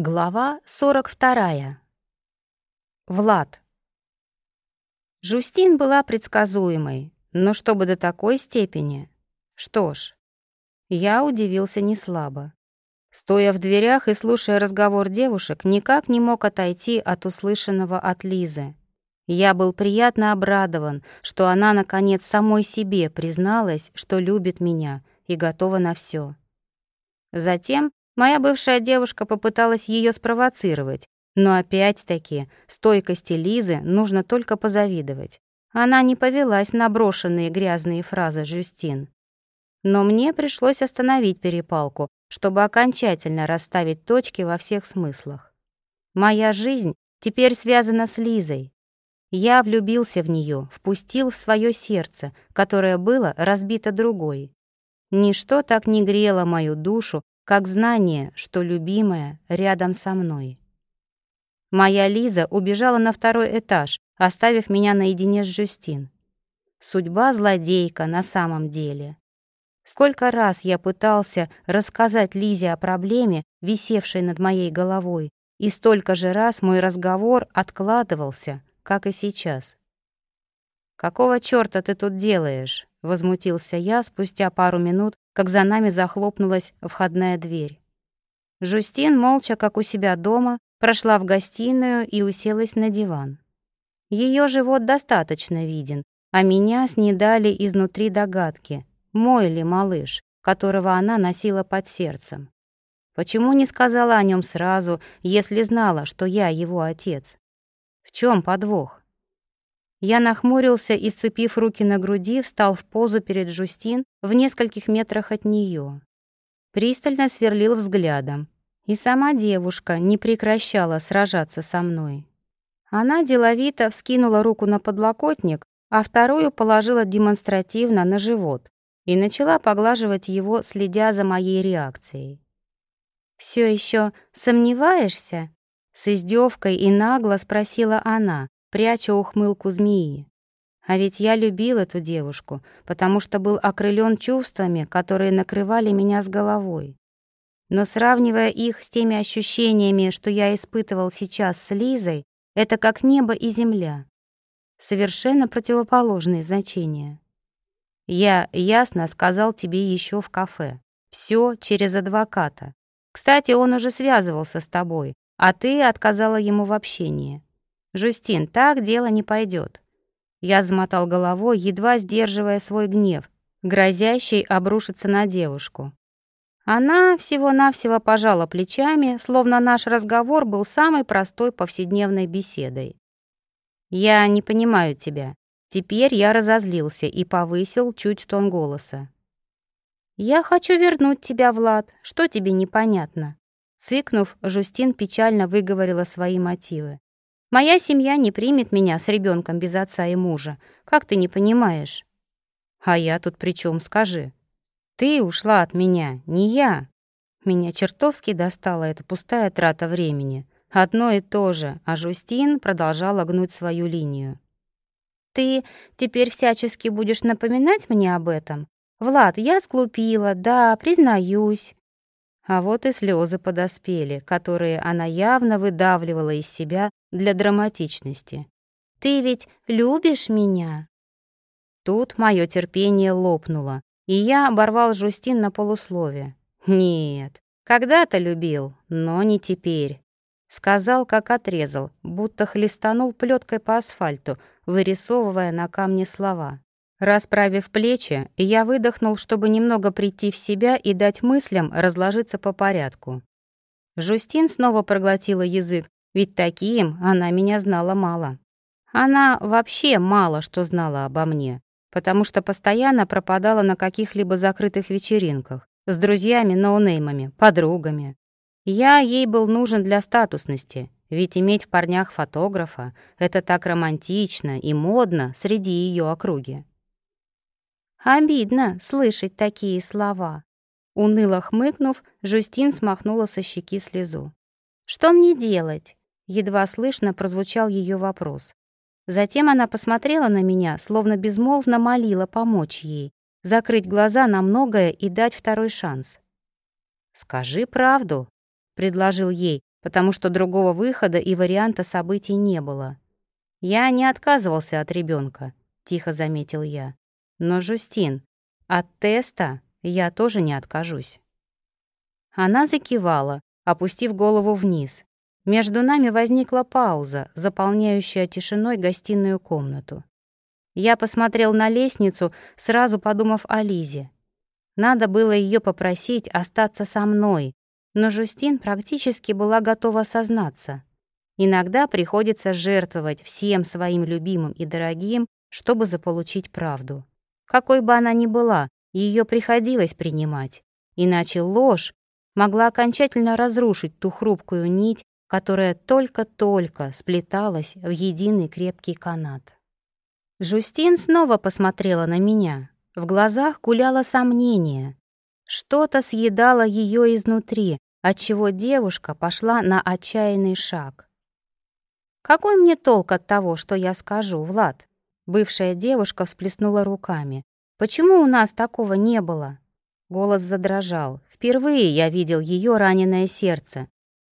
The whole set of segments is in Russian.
Глава 42. Влад. Жустин была предсказуемой, но чтобы до такой степени. Что ж, я удивился неслабо. Стоя в дверях и слушая разговор девушек, никак не мог отойти от услышанного от Лизы. Я был приятно обрадован, что она, наконец, самой себе призналась, что любит меня и готова на все. Затем Моя бывшая девушка попыталась ее спровоцировать, но опять-таки стойкости Лизы нужно только позавидовать. Она не повелась на брошенные грязные фразы Жюстин. Но мне пришлось остановить перепалку, чтобы окончательно расставить точки во всех смыслах. Моя жизнь теперь связана с Лизой. Я влюбился в нее, впустил в свое сердце, которое было разбито другой. Ничто так не грело мою душу, как знание, что любимая рядом со мной. Моя Лиза убежала на второй этаж, оставив меня наедине с Жюстин. Судьба злодейка на самом деле. Сколько раз я пытался рассказать Лизе о проблеме, висевшей над моей головой, и столько же раз мой разговор откладывался, как и сейчас. «Какого чёрта ты тут делаешь?» — возмутился я спустя пару минут, как за нами захлопнулась входная дверь. Жустин, молча, как у себя дома, прошла в гостиную и уселась на диван. Ее живот достаточно виден, а меня снедали изнутри догадки, мой ли малыш, которого она носила под сердцем. Почему не сказала о нем сразу, если знала, что я его отец? В чем подвох? Я нахмурился и, сцепив руки на груди, встал в позу перед Жустин в нескольких метрах от нее. Пристально сверлил взглядом. И сама девушка не прекращала сражаться со мной. Она деловито вскинула руку на подлокотник, а вторую положила демонстративно на живот и начала поглаживать его, следя за моей реакцией. «Все еще сомневаешься?» С издевкой и нагло спросила она, пряча ухмылку змеи. А ведь я любил эту девушку, потому что был окрылен чувствами, которые накрывали меня с головой. Но сравнивая их с теми ощущениями, что я испытывал сейчас с Лизой, это как небо и земля. Совершенно противоположные значения. Я ясно сказал тебе еще в кафе. Все через адвоката. Кстати, он уже связывался с тобой, а ты отказала ему в общении. «Жустин, так дело не пойдет. Я замотал головой, едва сдерживая свой гнев, грозящий обрушиться на девушку. Она всего-навсего пожала плечами, словно наш разговор был самой простой повседневной беседой. «Я не понимаю тебя». Теперь я разозлился и повысил чуть тон голоса. «Я хочу вернуть тебя, Влад. Что тебе непонятно?» Цыкнув, Жустин печально выговорила свои мотивы. Моя семья не примет меня с ребенком без отца и мужа. Как ты не понимаешь? А я тут при чем, скажи? Ты ушла от меня, не я. Меня чертовски достала эта пустая трата времени. Одно и то же, а Жустин продолжала гнуть свою линию. Ты теперь всячески будешь напоминать мне об этом? Влад, я сглупила, да, признаюсь. А вот и слезы подоспели, которые она явно выдавливала из себя для драматичности. «Ты ведь любишь меня?» Тут мое терпение лопнуло, и я оборвал Жустин на полуслове. «Нет, когда-то любил, но не теперь». Сказал, как отрезал, будто хлестанул плеткой по асфальту, вырисовывая на камне слова. Расправив плечи, я выдохнул, чтобы немного прийти в себя и дать мыслям разложиться по порядку. Жустин снова проглотила язык, ведь таким она меня знала мало. Она вообще мало что знала обо мне, потому что постоянно пропадала на каких-либо закрытых вечеринках с друзьями-ноунеймами, подругами. Я ей был нужен для статусности, ведь иметь в парнях фотографа — это так романтично и модно среди ее округи. Обидно слышать такие слова. Уныло хмыкнув, Жустин смахнула со щеки слезу. «Что мне делать?» Едва слышно прозвучал ее вопрос. Затем она посмотрела на меня, словно безмолвно молила помочь ей, закрыть глаза на многое и дать второй шанс. «Скажи правду», — предложил ей, потому что другого выхода и варианта событий не было. «Я не отказывался от ребенка, тихо заметил я. «Но, Жустин, от теста я тоже не откажусь». Она закивала, опустив голову вниз. Между нами возникла пауза, заполняющая тишиной гостиную комнату. Я посмотрел на лестницу, сразу подумав о Лизе. Надо было ее попросить остаться со мной, но Жустин практически была готова сознаться. Иногда приходится жертвовать всем своим любимым и дорогим, чтобы заполучить правду. Какой бы она ни была, ее приходилось принимать, иначе ложь могла окончательно разрушить ту хрупкую нить, которая только-только сплеталась в единый крепкий канат. Жустин снова посмотрела на меня. В глазах гуляло сомнение. Что-то съедало ее изнутри, отчего девушка пошла на отчаянный шаг. «Какой мне толк от того, что я скажу, Влад?» Бывшая девушка всплеснула руками. «Почему у нас такого не было?» Голос задрожал. Впервые я видел ее раненое сердце.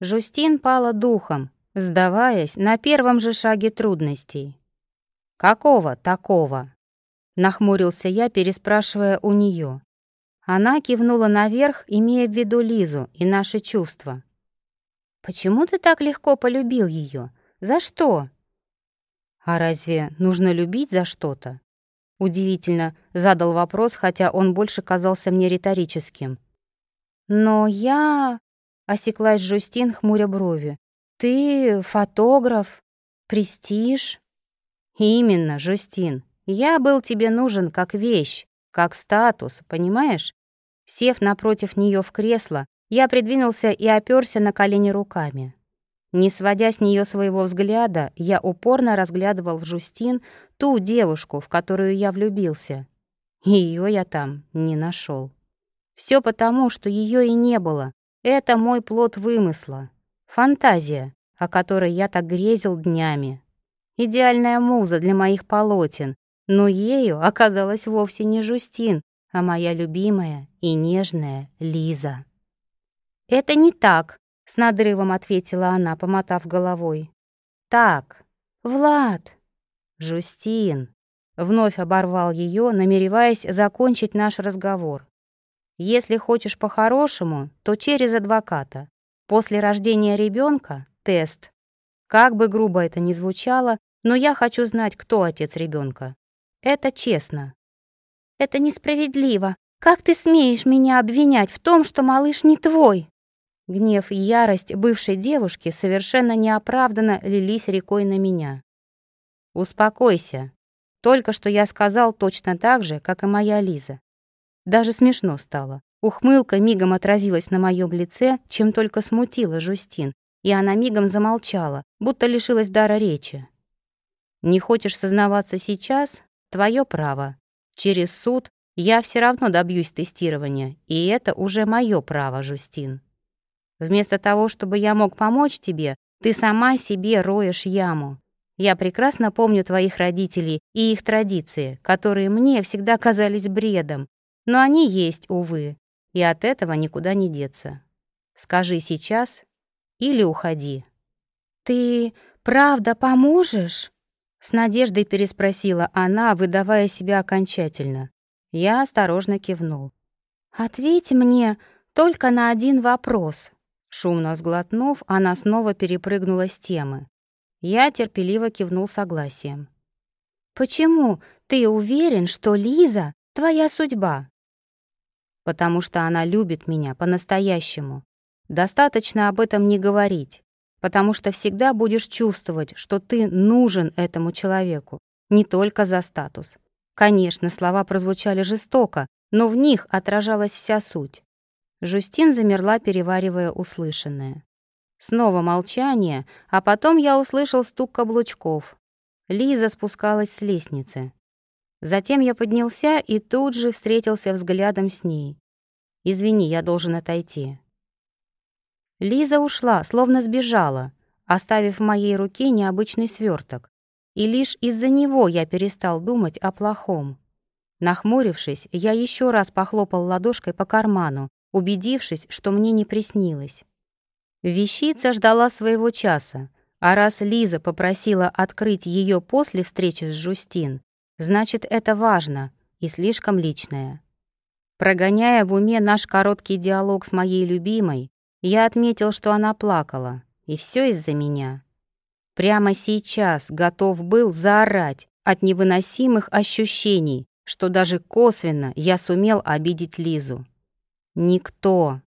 Жустин пала духом, сдаваясь на первом же шаге трудностей. «Какого такого?» Нахмурился я, переспрашивая у нее. Она кивнула наверх, имея в виду Лизу и наши чувства. «Почему ты так легко полюбил ее? За что?» «А разве нужно любить за что-то?» Удивительно задал вопрос, хотя он больше казался мне риторическим. «Но я...» — осеклась Жустин, хмуря брови. «Ты фотограф? Престиж?» «Именно, Жустин. Я был тебе нужен как вещь, как статус, понимаешь?» Сев напротив нее в кресло, я придвинулся и оперся на колени руками. Не сводя с нее своего взгляда, я упорно разглядывал в Жустин ту девушку, в которую я влюбился. Ее я там не нашел. Все потому, что ее и не было. Это мой плод вымысла. Фантазия, о которой я так грезил днями идеальная муза для моих полотен, но ею оказалась вовсе не Жустин, а моя любимая и нежная Лиза. «Это не так», — с надрывом ответила она, помотав головой. «Так, Влад!» «Жустин!» — вновь оборвал ее, намереваясь закончить наш разговор. «Если хочешь по-хорошему, то через адвоката. После рождения ребенка — тест. Как бы грубо это ни звучало, но я хочу знать, кто отец ребенка. Это честно. Это несправедливо. Как ты смеешь меня обвинять в том, что малыш не твой? Гнев и ярость бывшей девушки совершенно неоправданно лились рекой на меня. Успокойся. Только что я сказал точно так же, как и моя Лиза. Даже смешно стало. Ухмылка мигом отразилась на моем лице, чем только смутила Жустин, и она мигом замолчала, будто лишилась дара речи. Не хочешь сознаваться сейчас? Твое право. Через суд я все равно добьюсь тестирования, и это уже мое право, Жустин. Вместо того, чтобы я мог помочь тебе, ты сама себе роешь яму. Я прекрасно помню твоих родителей и их традиции, которые мне всегда казались бредом, но они есть, увы, и от этого никуда не деться. Скажи сейчас или уходи. Ты правда поможешь? С надеждой переспросила она, выдавая себя окончательно. Я осторожно кивнул. «Ответь мне только на один вопрос». Шумно сглотнув, она снова перепрыгнула с темы. Я терпеливо кивнул согласием. «Почему ты уверен, что Лиза — твоя судьба?» «Потому что она любит меня по-настоящему. Достаточно об этом не говорить потому что всегда будешь чувствовать, что ты нужен этому человеку, не только за статус. Конечно, слова прозвучали жестоко, но в них отражалась вся суть. Жустин замерла, переваривая услышанное. Снова молчание, а потом я услышал стук каблучков. Лиза спускалась с лестницы. Затем я поднялся и тут же встретился взглядом с ней. «Извини, я должен отойти». Лиза ушла, словно сбежала, оставив в моей руке необычный сверток. И лишь из-за него я перестал думать о плохом. Нахмурившись, я еще раз похлопал ладошкой по карману, убедившись, что мне не приснилось. Вещица ждала своего часа, а раз Лиза попросила открыть ее после встречи с Жустин, значит, это важно и слишком личное. Прогоняя в уме наш короткий диалог с моей любимой, я отметил, что она плакала, и все из-за меня. Прямо сейчас готов был заорать от невыносимых ощущений, что даже косвенно я сумел обидеть Лизу. Никто,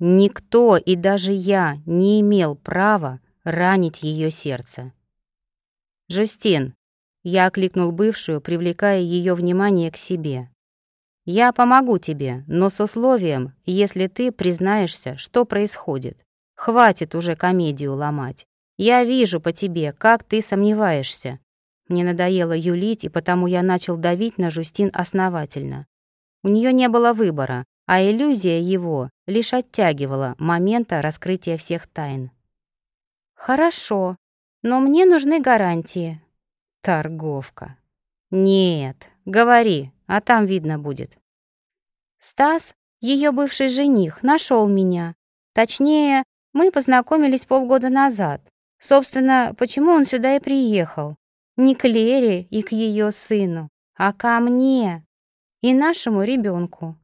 никто и даже я не имел права ранить ее сердце. «Жустин», — я окликнул бывшую, привлекая ее внимание к себе. «Я помогу тебе, но с условием, если ты признаешься, что происходит. Хватит уже комедию ломать. Я вижу по тебе, как ты сомневаешься. Мне надоело юлить, и потому я начал давить на Жустин основательно. У нее не было выбора, а иллюзия его лишь оттягивала момента раскрытия всех тайн. «Хорошо, но мне нужны гарантии». «Торговка». «Нет, говори, а там видно будет». Стас, ее бывший жених, нашел меня. Точнее, мы познакомились полгода назад. Собственно, почему он сюда и приехал. Не к Лере и к ее сыну, а ко мне и нашему ребенку.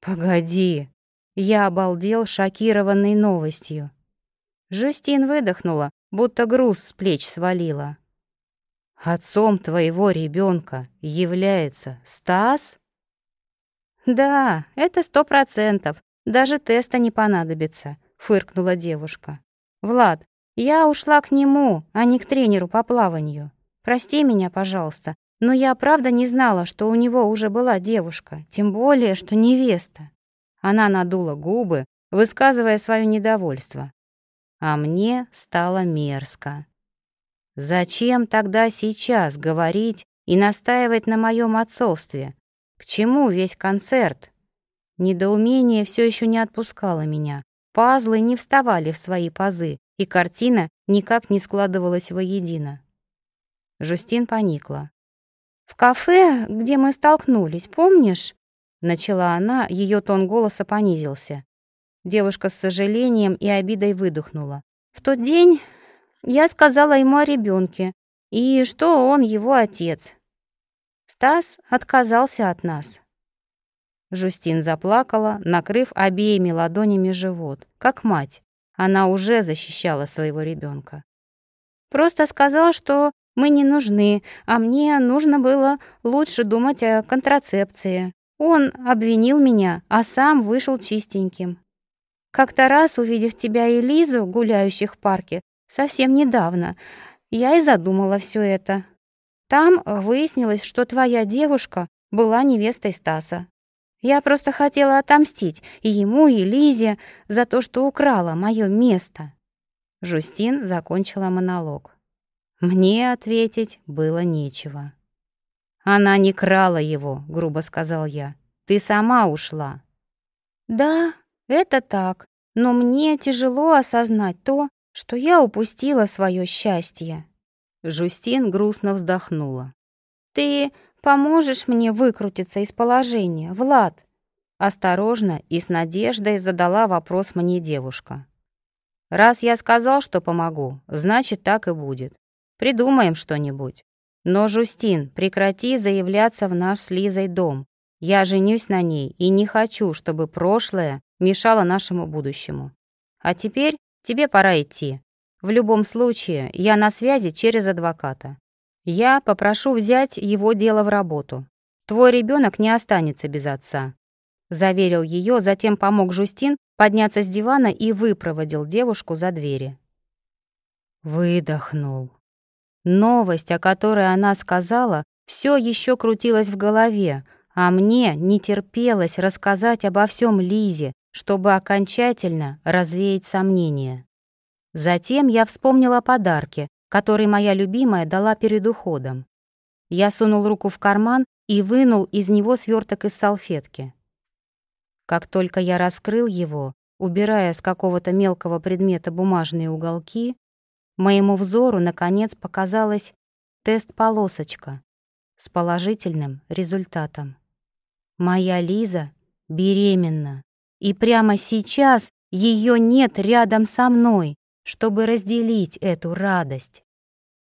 «Погоди!» Я обалдел, шокированный новостью. Жустин выдохнула, будто груз с плеч свалила. «Отцом твоего ребенка является Стас?» «Да, это сто процентов. Даже теста не понадобится», — фыркнула девушка. «Влад, я ушла к нему, а не к тренеру по плаванию. Прости меня, пожалуйста, но я правда не знала, что у него уже была девушка, тем более, что невеста». Она надула губы, высказывая свое недовольство а мне стало мерзко. Зачем тогда сейчас говорить и настаивать на моем отцовстве? К чему весь концерт? Недоумение все еще не отпускало меня. Пазлы не вставали в свои пазы, и картина никак не складывалась воедино. Жустин поникла. «В кафе, где мы столкнулись, помнишь?» Начала она, ее тон голоса понизился. Девушка с сожалением и обидой выдохнула. В тот день я сказала ему о ребенке и что он его отец. Стас отказался от нас. Жустин заплакала, накрыв обеими ладонями живот, как мать. Она уже защищала своего ребенка. Просто сказал, что мы не нужны, а мне нужно было лучше думать о контрацепции. Он обвинил меня, а сам вышел чистеньким. Как-то раз, увидев тебя и Лизу, гуляющих в парке, совсем недавно, я и задумала все это. Там выяснилось, что твоя девушка была невестой Стаса. Я просто хотела отомстить и ему, и Лизе за то, что украла мое место. Жустин закончила монолог. Мне ответить было нечего. «Она не крала его», — грубо сказал я. «Ты сама ушла». «Да, это так, но мне тяжело осознать то, что я упустила свое счастье. Жустин грустно вздохнула. Ты поможешь мне выкрутиться из положения, Влад? Осторожно и с надеждой задала вопрос мне девушка. Раз я сказал, что помогу, значит, так и будет. Придумаем что-нибудь. Но, Жустин, прекрати заявляться в наш с Лизой дом. Я женюсь на ней и не хочу, чтобы прошлое мешало нашему будущему. А теперь тебе пора идти. В любом случае, я на связи через адвоката. Я попрошу взять его дело в работу. Твой ребенок не останется без отца. Заверил ее, затем помог Жустин подняться с дивана и выпроводил девушку за двери. Выдохнул. Новость, о которой она сказала, все еще крутилась в голове, а мне не терпелось рассказать обо всем Лизе, чтобы окончательно развеять сомнения. Затем я вспомнила о подарке, который моя любимая дала перед уходом. Я сунул руку в карман и вынул из него сверток из салфетки. Как только я раскрыл его, убирая с какого-то мелкого предмета бумажные уголки, моему взору, наконец, показалась тест-полосочка с положительным результатом. Моя Лиза беременна. И прямо сейчас Ее нет рядом со мной, чтобы разделить эту радость.